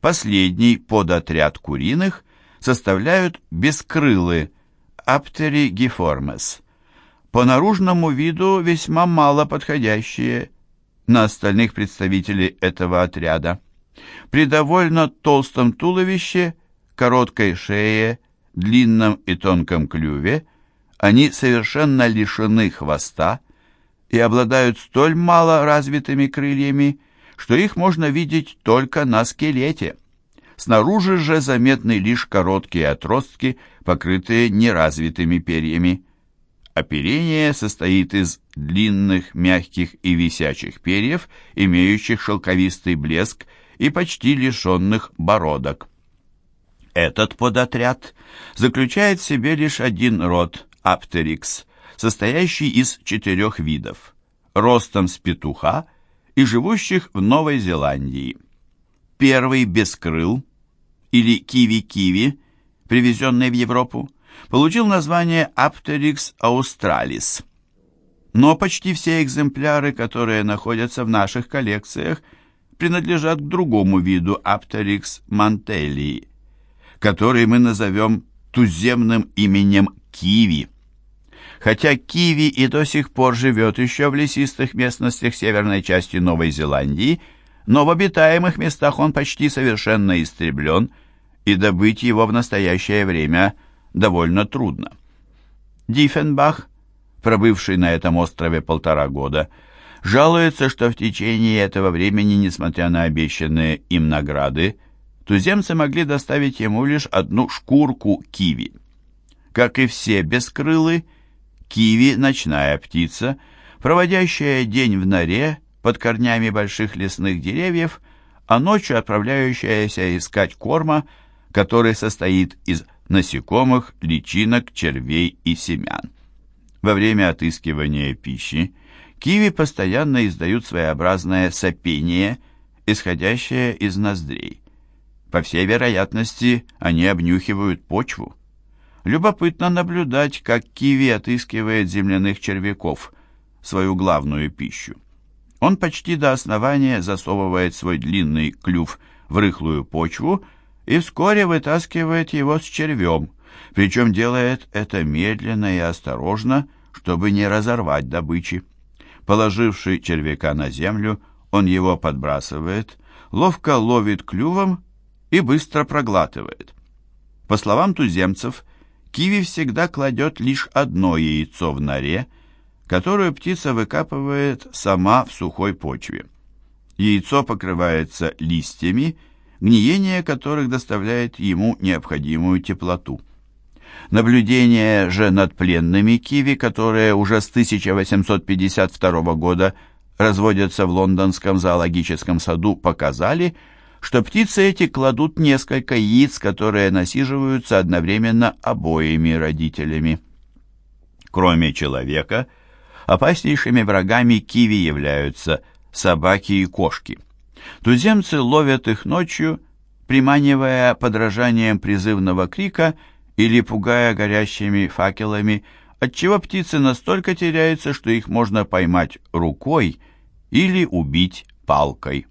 Последний подотряд куриных составляют бескрылы аптеригиформес. По наружному виду весьма мало подходящие на остальных представителей этого отряда. При довольно толстом туловище, короткой шее, длинном и тонком клюве они совершенно лишены хвоста и обладают столь мало развитыми крыльями, что их можно видеть только на скелете. Снаружи же заметны лишь короткие отростки, покрытые неразвитыми перьями. Оперение состоит из длинных, мягких и висячих перьев, имеющих шелковистый блеск и почти лишенных бородок. Этот подотряд заключает в себе лишь один род – аптерикс, состоящий из четырех видов, ростом с петуха и живущих в Новой Зеландии. Первый бескрыл, или киви-киви, привезенный в Европу, получил название Apteryx australis. Но почти все экземпляры, которые находятся в наших коллекциях, принадлежат к другому виду Apteryx mantellii, который мы назовем туземным именем киви. Хотя киви и до сих пор живет еще в лесистых местностях северной части Новой Зеландии, но в обитаемых местах он почти совершенно истреблен, и добыть его в настоящее время довольно трудно. Диффенбах, пробывший на этом острове полтора года, жалуется, что в течение этого времени, несмотря на обещанные им награды, туземцы могли доставить ему лишь одну шкурку киви. Как и все бескрылы, Киви – ночная птица, проводящая день в норе под корнями больших лесных деревьев, а ночью отправляющаяся искать корма, который состоит из насекомых, личинок, червей и семян. Во время отыскивания пищи киви постоянно издают своеобразное сопение, исходящее из ноздрей. По всей вероятности, они обнюхивают почву. Любопытно наблюдать, как киви отыскивает земляных червяков, свою главную пищу. Он почти до основания засовывает свой длинный клюв в рыхлую почву и вскоре вытаскивает его с червем, причем делает это медленно и осторожно, чтобы не разорвать добычи. Положивший червяка на землю, он его подбрасывает, ловко ловит клювом и быстро проглатывает. По словам туземцев, Киви всегда кладет лишь одно яйцо в норе, которую птица выкапывает сама в сухой почве. Яйцо покрывается листьями, гниение которых доставляет ему необходимую теплоту. Наблюдения же над пленными киви, которые уже с 1852 года разводятся в лондонском зоологическом саду, показали, что птицы эти кладут несколько яиц, которые насиживаются одновременно обоими родителями. Кроме человека, опаснейшими врагами киви являются собаки и кошки. Туземцы ловят их ночью, приманивая подражанием призывного крика или пугая горящими факелами, отчего птицы настолько теряются, что их можно поймать рукой или убить палкой.